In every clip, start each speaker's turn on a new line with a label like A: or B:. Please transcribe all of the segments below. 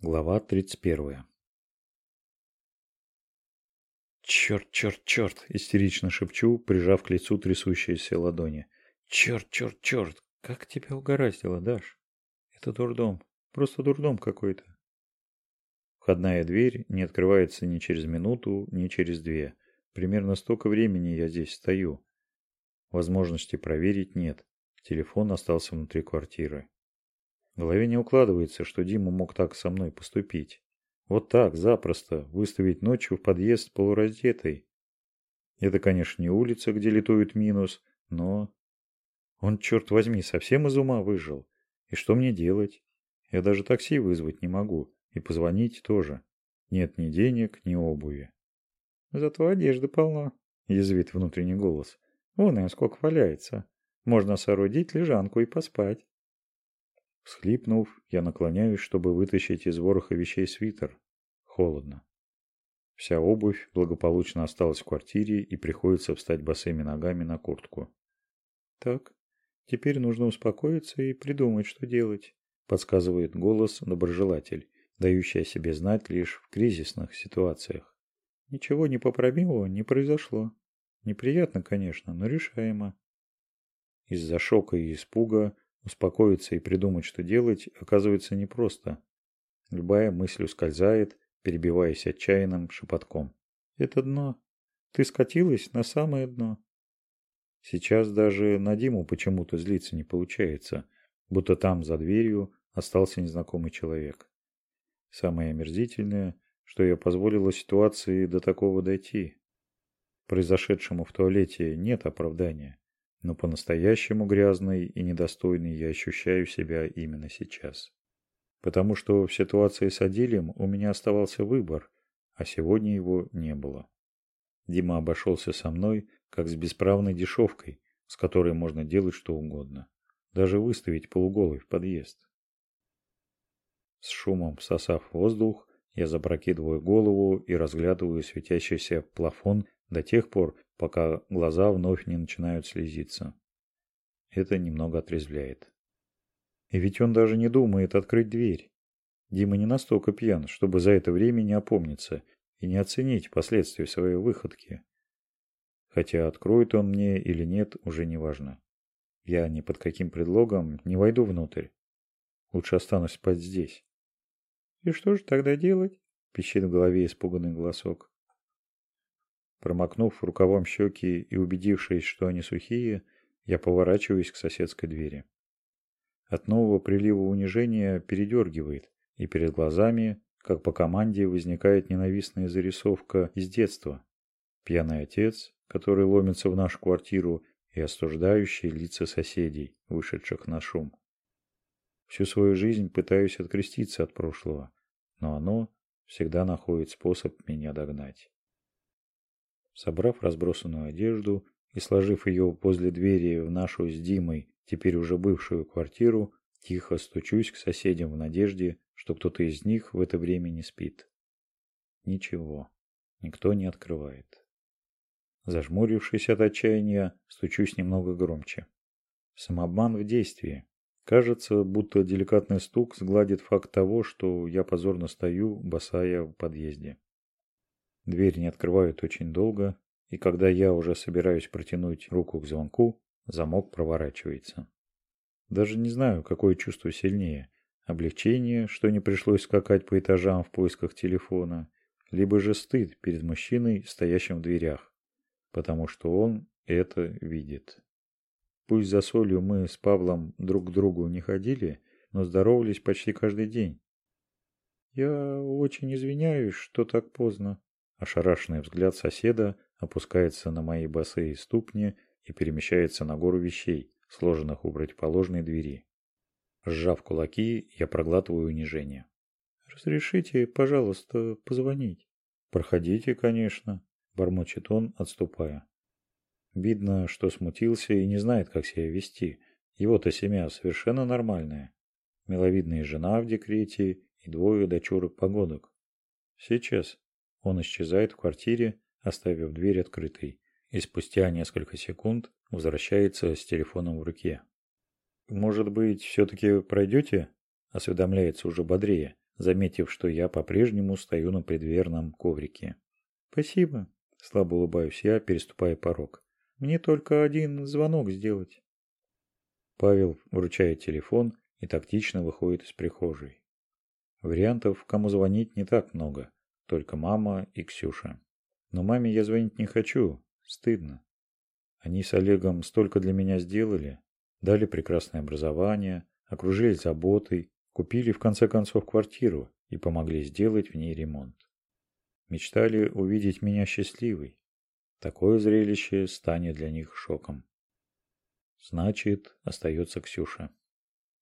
A: Глава 31. «Черт, черт, черт!» – истерично шепчу, прижав к лицу трясущиеся ладони. «Черт, черт, черт! Как тебя угораздило, Даш? Это дурдом. Просто дурдом какой-то». Входная дверь не открывается ни через минуту, ни через две. Примерно столько времени я здесь стою. Возможности проверить нет. Телефон остался внутри квартиры. В голове не укладывается, что Дима мог так со мной поступить. Вот так, запросто, выставить ночью в подъезд полураздетой. Это, конечно, не улица, где летует минус, но... Он, черт возьми, совсем из ума выжил. И что мне делать? Я даже такси вызвать не могу. И позвонить тоже. Нет ни денег, ни обуви. Зато одежды полно, язвит внутренний голос. Вон им сколько валяется. Можно соорудить лежанку и поспать. Схлипнув, я наклоняюсь, чтобы вытащить из вороха вещей свитер. Холодно. Вся обувь благополучно осталась в квартире и приходится встать босыми ногами на куртку. Так, теперь нужно успокоиться и придумать, что делать, подсказывает голос доброжелатель, дающий о себе знать лишь в кризисных ситуациях. Ничего непоправимого не произошло. Неприятно, конечно, но решаемо. Из-за шока и испуга Успокоиться и придумать, что делать, оказывается непросто. Любая мысль ускользает, перебиваясь отчаянным шепотком. Это дно. Ты скатилась на самое дно. Сейчас даже на Диму почему-то злиться не получается, будто там, за дверью, остался незнакомый человек. Самое омерзительное, что я позволила ситуации до такого дойти. Произошедшему в туалете нет оправдания но по-настоящему грязной и недостойной я ощущаю себя именно сейчас. Потому что в ситуации с Адилем у меня оставался выбор, а сегодня его не было. Дима обошелся со мной, как с бесправной дешевкой, с которой можно делать что угодно. Даже выставить полуголый в подъезд. С шумом всосав воздух, я запрокидываю голову и разглядываю светящийся плафон до тех пор, пока глаза вновь не начинают слезиться. Это немного отрезвляет. И ведь он даже не думает открыть дверь. Дима не настолько пьян, чтобы за это время не опомниться и не оценить последствия своей выходки. Хотя откроет он мне или нет, уже не важно. Я ни под каким предлогом не войду внутрь. Лучше останусь спать здесь. «И что же тогда делать?» – пищит в голове испуганный голосок. Промокнув рукавом щеки и убедившись, что они сухие, я поворачиваюсь к соседской двери. От нового прилива унижения передергивает, и перед глазами, как по команде, возникает ненавистная зарисовка из детства. Пьяный отец, который ломится в нашу квартиру, и остуждающие лица соседей, вышедших на шум. Всю свою жизнь пытаюсь откреститься от прошлого, но оно всегда находит способ меня догнать. Собрав разбросанную одежду и сложив ее возле двери в нашу с Димой, теперь уже бывшую квартиру, тихо стучусь к соседям в надежде, что кто-то из них в это время не спит. Ничего. Никто не открывает. Зажмурившись от отчаяния, стучусь немного громче. Самообман в действии. Кажется, будто деликатный стук сгладит факт того, что я позорно стою, босая в подъезде. Дверь не открывают очень долго, и когда я уже собираюсь протянуть руку к звонку, замок проворачивается. Даже не знаю, какое чувство сильнее. Облегчение, что не пришлось скакать по этажам в поисках телефона, либо же стыд перед мужчиной, стоящим в дверях, потому что он это видит. Пусть за солью мы с Павлом друг к другу не ходили, но здоровались почти каждый день. «Я очень извиняюсь, что так поздно», Ошарашенный взгляд соседа опускается на мои босые ступни и перемещается на гору вещей, сложенных у противоположной двери. Сжав кулаки, я проглатываю унижение. «Разрешите, пожалуйста, позвонить?» «Проходите, конечно», – бормочет он, отступая. Видно, что смутился и не знает, как себя вести. Его-то семья совершенно нормальная. Миловидная жена в декрете и двое дочурок-погодок. «Сейчас», он исчезает в квартире, оставив дверь открытой, и спустя несколько секунд возвращается с телефоном в руке. «Может быть, все-таки пройдете?» – осведомляется уже бодрее, заметив, что я по-прежнему стою на предверном коврике. «Спасибо», — слабо улыбаюсь я, переступая порог. «Мне только один звонок сделать». Павел вручает телефон и тактично выходит из прихожей. Вариантов, кому звонить, не так много. Только мама и Ксюша. Но маме я звонить не хочу. Стыдно. Они с Олегом столько для меня сделали. Дали прекрасное образование, окружили заботой, купили в конце концов квартиру и помогли сделать в ней ремонт. Мечтали увидеть меня счастливой. Такое зрелище станет для них шоком. Значит, остается Ксюша.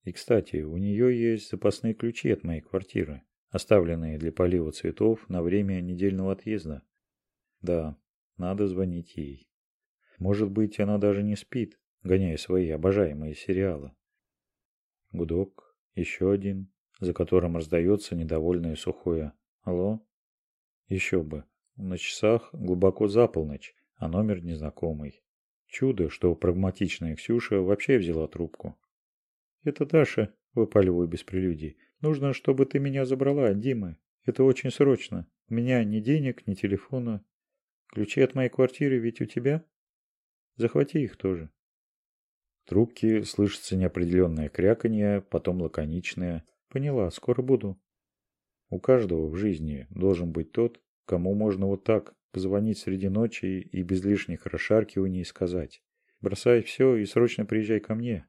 A: И, кстати, у нее есть запасные ключи от моей квартиры, оставленные для полива цветов на время недельного отъезда. Да, надо звонить ей. Может быть, она даже не спит, гоняя свои обожаемые сериалы. Гудок, еще один, за которым раздается недовольное сухое «Алло?» Еще бы. На часах глубоко за полночь, а номер незнакомый. Чудо, что прагматичная Ксюша вообще взяла трубку. «Это Даша», — выпаливаю без прелюдий. «Нужно, чтобы ты меня забрала, Дима. Это очень срочно. У меня ни денег, ни телефона. Ключи от моей квартиры ведь у тебя? Захвати их тоже». В трубке слышится неопределенное кряканье, потом лаконичное. «Поняла, скоро буду». У каждого в жизни должен быть тот, кому можно вот так позвонить среди ночи и без лишних расшаркиваний сказать «Бросай все и срочно приезжай ко мне».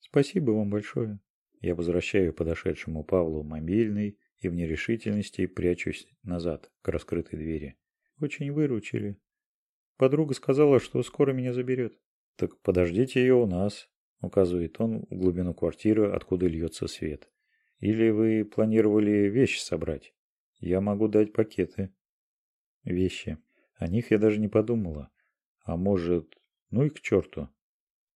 A: Спасибо вам большое. Я возвращаю подошедшему Павлу мобильный и в нерешительности прячусь назад к раскрытой двери. Очень выручили. Подруга сказала, что скоро меня заберет. Так подождите ее у нас, указывает он в глубину квартиры, откуда льется свет. Или вы планировали вещи собрать? Я могу дать пакеты. Вещи. О них я даже не подумала. А может, ну и к черту.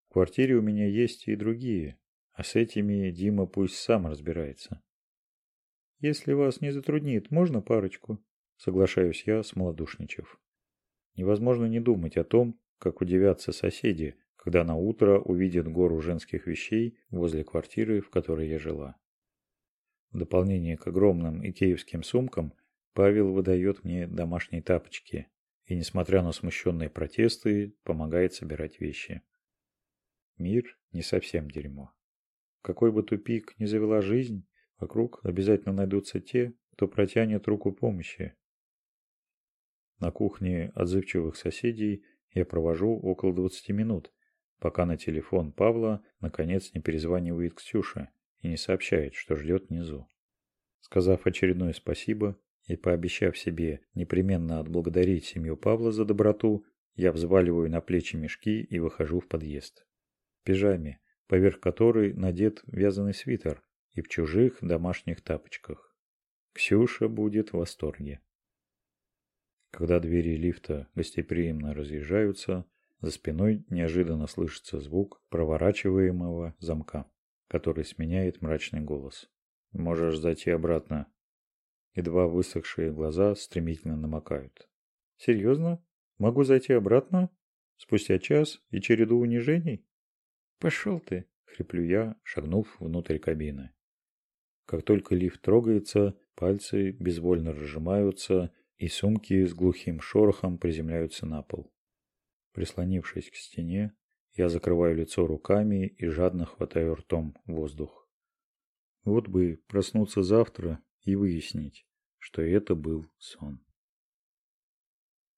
A: В квартире у меня есть и другие. А с этими Дима пусть сам разбирается. Если вас не затруднит, можно парочку? Соглашаюсь я, смолодушничав. Невозможно не думать о том, как удивятся соседи, когда на утро увидят гору женских вещей возле квартиры, в которой я жила. В дополнение к огромным икеевским сумкам Павел выдает мне домашние тапочки и, несмотря на смущенные протесты, помогает собирать вещи. Мир не совсем дерьмо. Какой бы тупик ни завела жизнь, вокруг обязательно найдутся те, кто протянет руку помощи. На кухне отзывчивых соседей я провожу около 20 минут, пока на телефон Павла наконец не перезванивает Ксюша и не сообщает, что ждет внизу. Сказав очередное спасибо и пообещав себе непременно отблагодарить семью Павла за доброту, я взваливаю на плечи мешки и выхожу в подъезд. В пижаме, поверх которой надет вязаный свитер и в чужих домашних тапочках. Ксюша будет в восторге. Когда двери лифта гостеприимно разъезжаются, за спиной неожиданно слышится звук проворачиваемого замка который сменяет мрачный голос. «Можешь зайти обратно». Едва высохшие глаза стремительно намокают. «Серьезно? Могу зайти обратно? Спустя час и череду унижений?» «Пошел ты!» — хриплю я, шагнув внутрь кабины. Как только лифт трогается, пальцы безвольно разжимаются, и сумки с глухим шорохом приземляются на пол. Прислонившись к стене, я закрываю лицо руками и жадно хватаю ртом воздух. Вот бы проснуться завтра и выяснить, что это был сон.